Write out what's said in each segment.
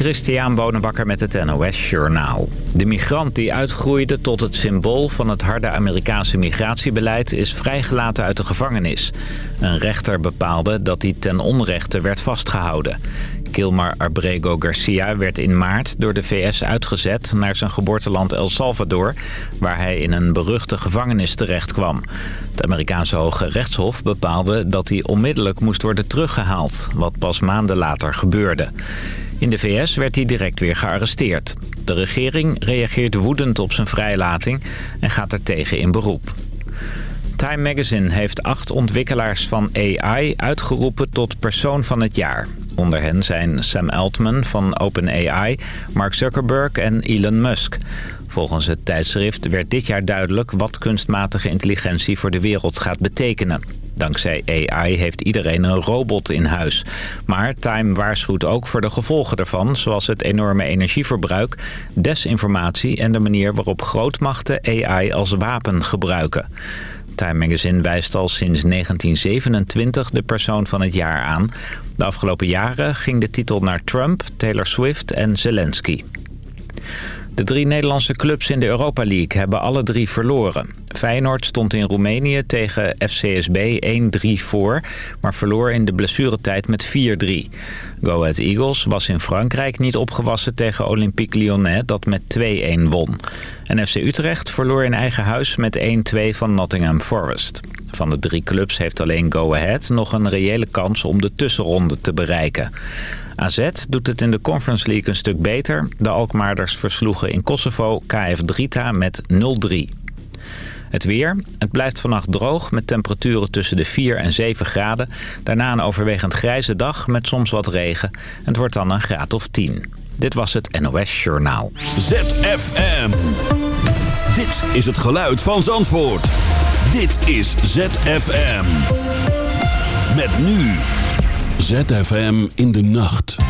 Christian Bonenbakker met het NOS Journaal. De migrant die uitgroeide tot het symbool van het harde Amerikaanse migratiebeleid... is vrijgelaten uit de gevangenis. Een rechter bepaalde dat hij ten onrechte werd vastgehouden. Kilmar Abrego Garcia werd in maart door de VS uitgezet naar zijn geboorteland El Salvador... waar hij in een beruchte gevangenis terecht kwam. Het Amerikaanse Hoge Rechtshof bepaalde dat hij onmiddellijk moest worden teruggehaald... wat pas maanden later gebeurde. In de VS werd hij direct weer gearresteerd. De regering reageert woedend op zijn vrijlating en gaat er tegen in beroep. Time Magazine heeft acht ontwikkelaars van AI uitgeroepen tot persoon van het jaar. Onder hen zijn Sam Altman van OpenAI, Mark Zuckerberg en Elon Musk. Volgens het tijdschrift werd dit jaar duidelijk wat kunstmatige intelligentie voor de wereld gaat betekenen. Dankzij AI heeft iedereen een robot in huis. Maar Time waarschuwt ook voor de gevolgen daarvan... zoals het enorme energieverbruik, desinformatie... en de manier waarop grootmachten AI als wapen gebruiken. Time Magazine wijst al sinds 1927 de persoon van het jaar aan. De afgelopen jaren ging de titel naar Trump, Taylor Swift en Zelensky. De drie Nederlandse clubs in de Europa League hebben alle drie verloren. Feyenoord stond in Roemenië tegen FCSB 1-3 voor, maar verloor in de blessuretijd met 4-3. Go Ahead Eagles was in Frankrijk niet opgewassen tegen Olympique Lyonnais dat met 2-1 won. En FC Utrecht verloor in eigen huis met 1-2 van Nottingham Forest. Van de drie clubs heeft alleen Go Ahead nog een reële kans om de tussenronde te bereiken. AZ doet het in de Conference League een stuk beter. De Alkmaarders versloegen in Kosovo KF Drita met 0-3. Het weer. Het blijft vannacht droog met temperaturen tussen de 4 en 7 graden. Daarna een overwegend grijze dag met soms wat regen. Het wordt dan een graad of 10. Dit was het NOS Journaal. ZFM. Dit is het geluid van Zandvoort. Dit is ZFM. Met nu. ZFM in de nacht.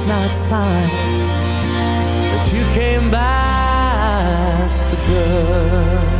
guess now it's time that you came back for good.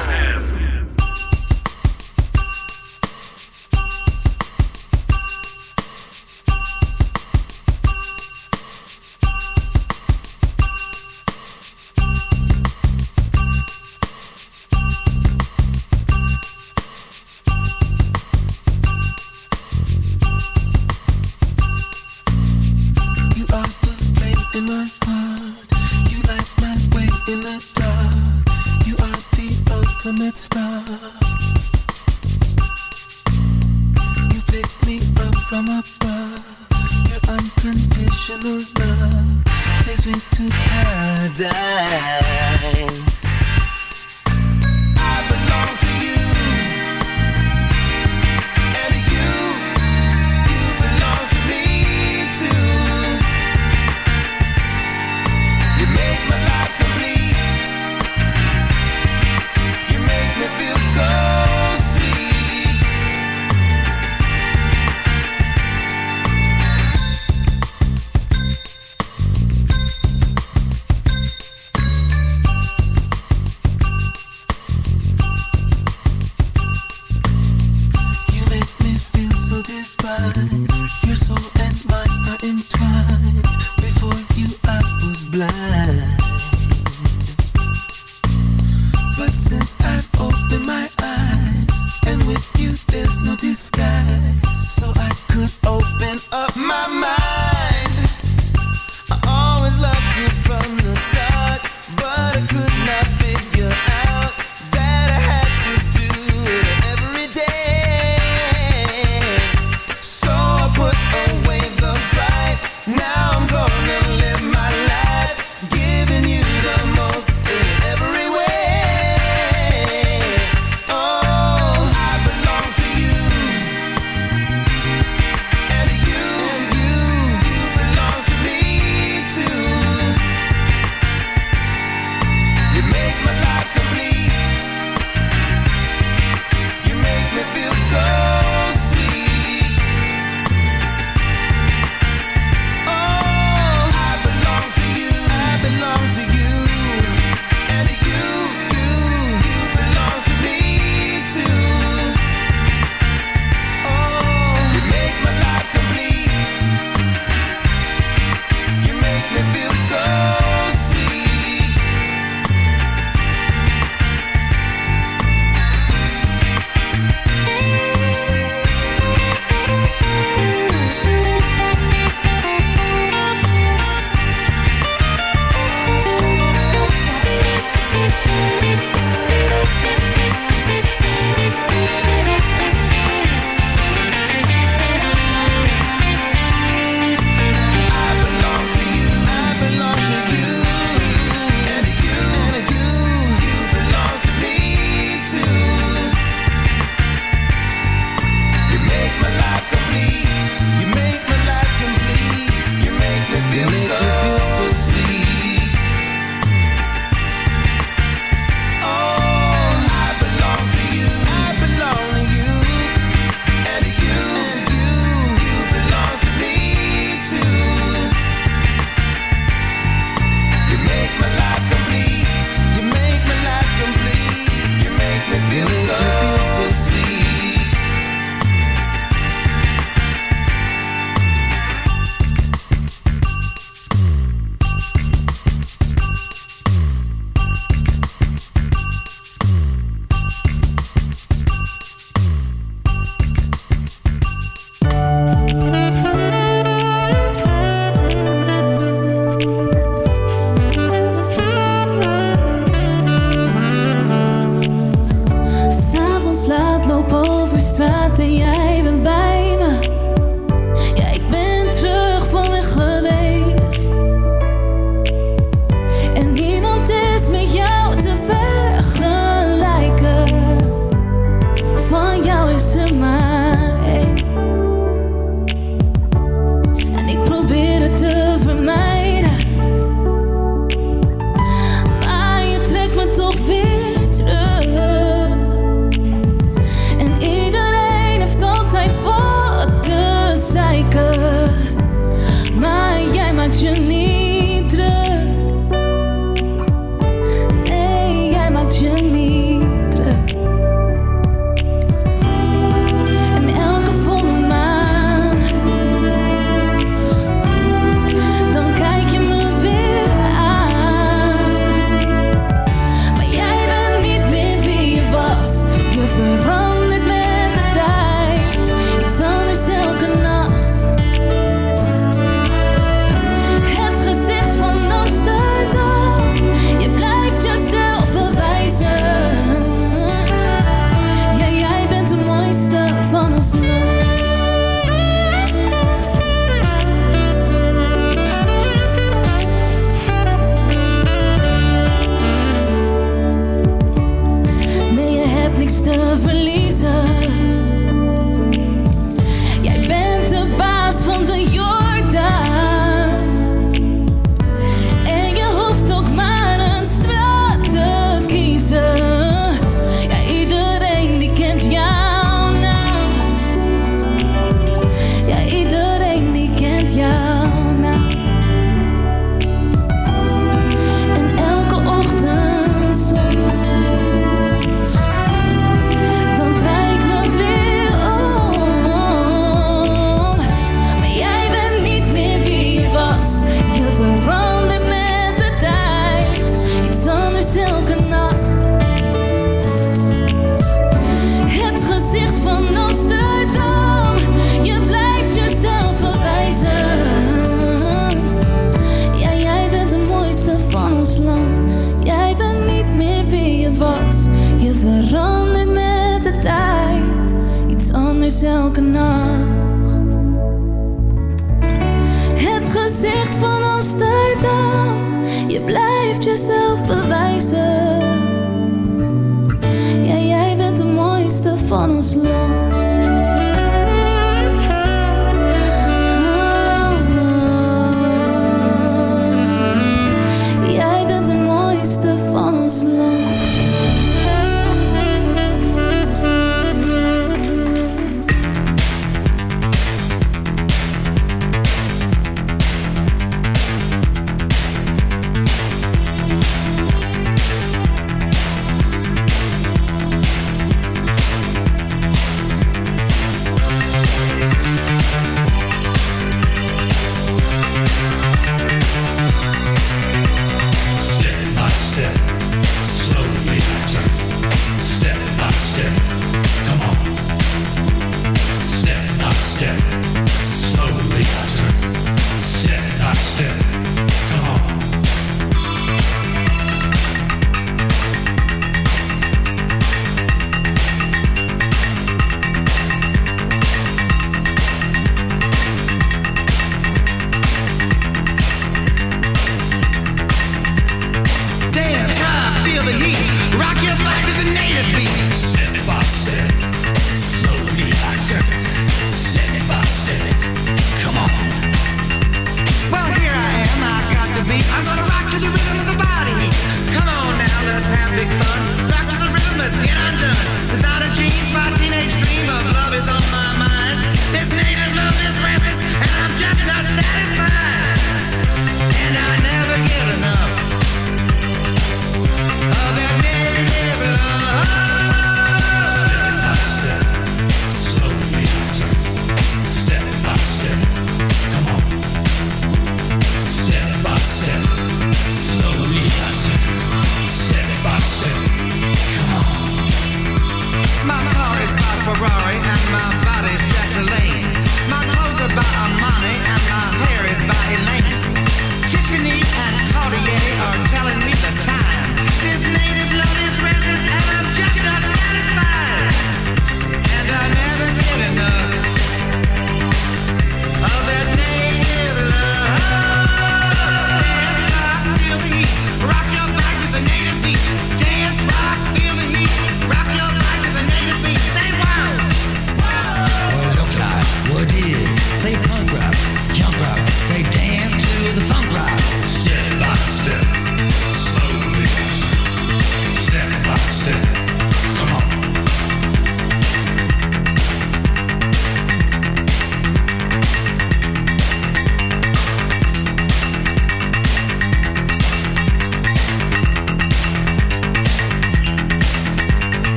You are the ultimate star. You pick me up from above. Your unconditional love takes me to paradise.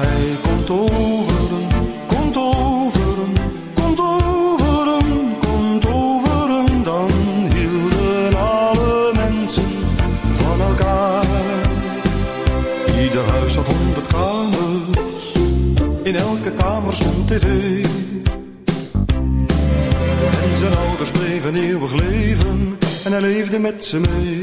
Hij komt over hem, komt over hem, komt over hem, komt over hem. Dan hielden alle mensen van elkaar. Ieder huis had honderd kamers, in elke kamer stond tv. En zijn ouders bleven eeuwig leven en hij leefde met ze mee.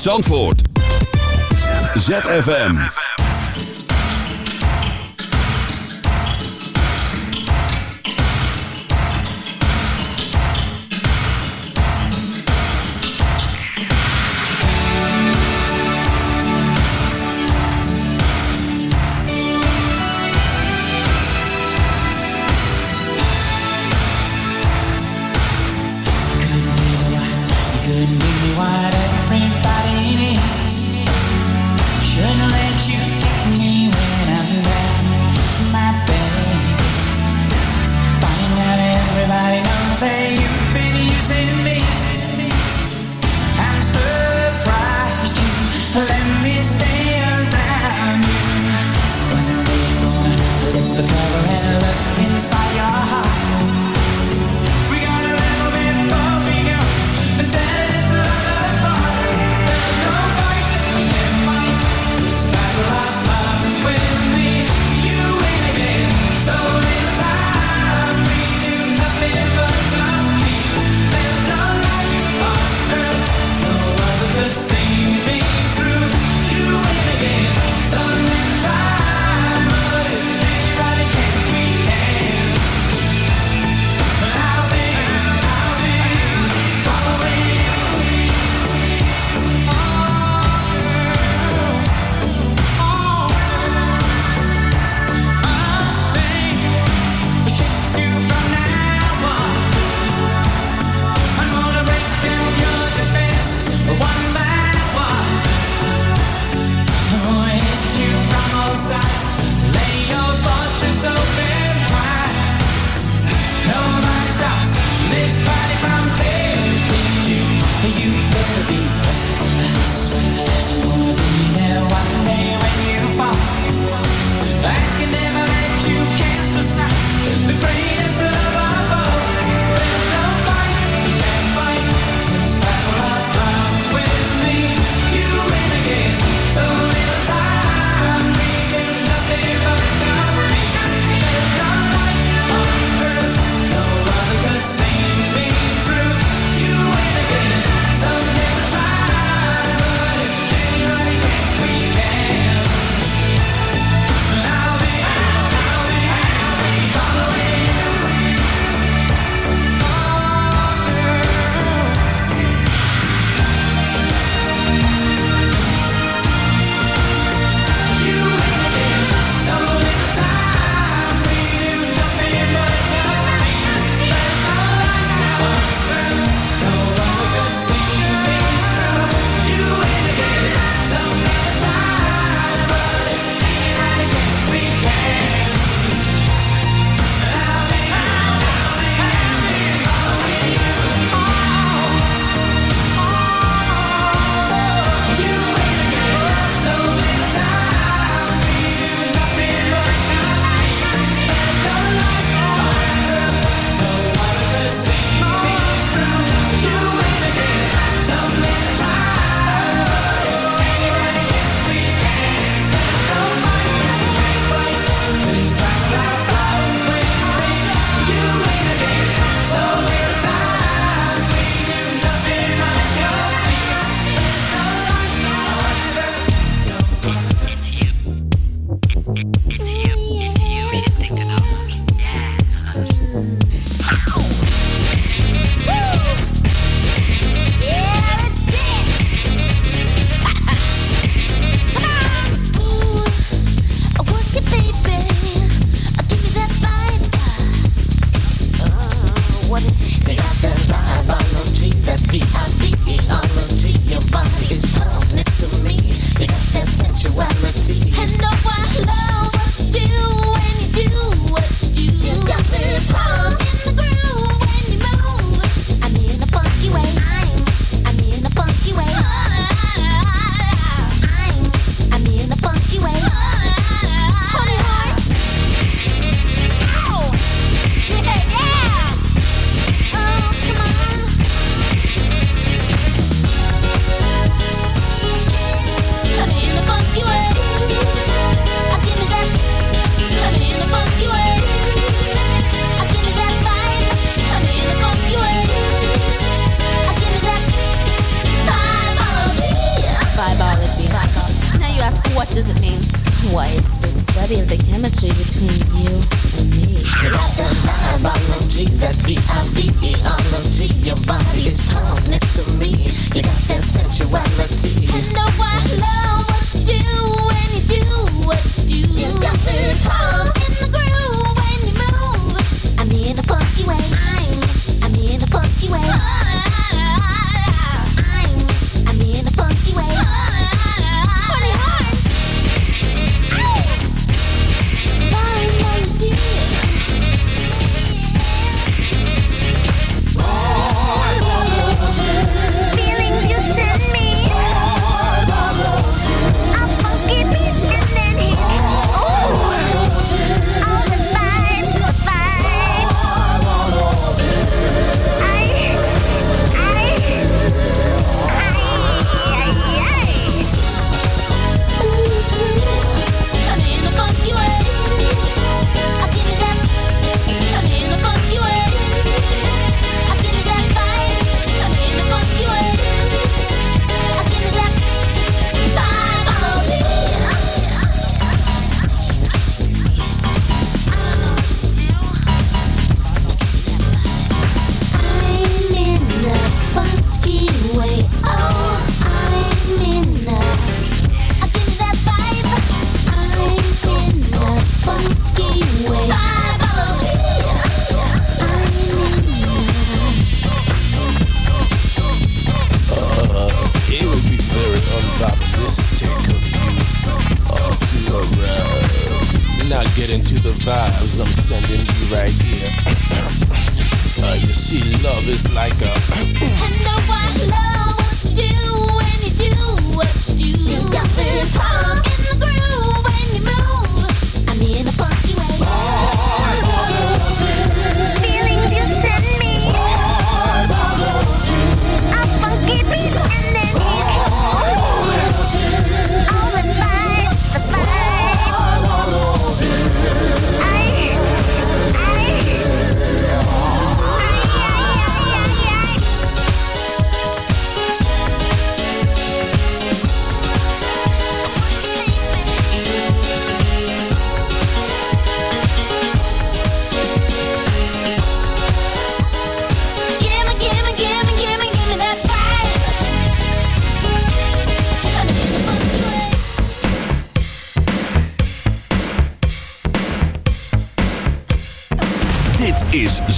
uit Zandvoort. ZFM.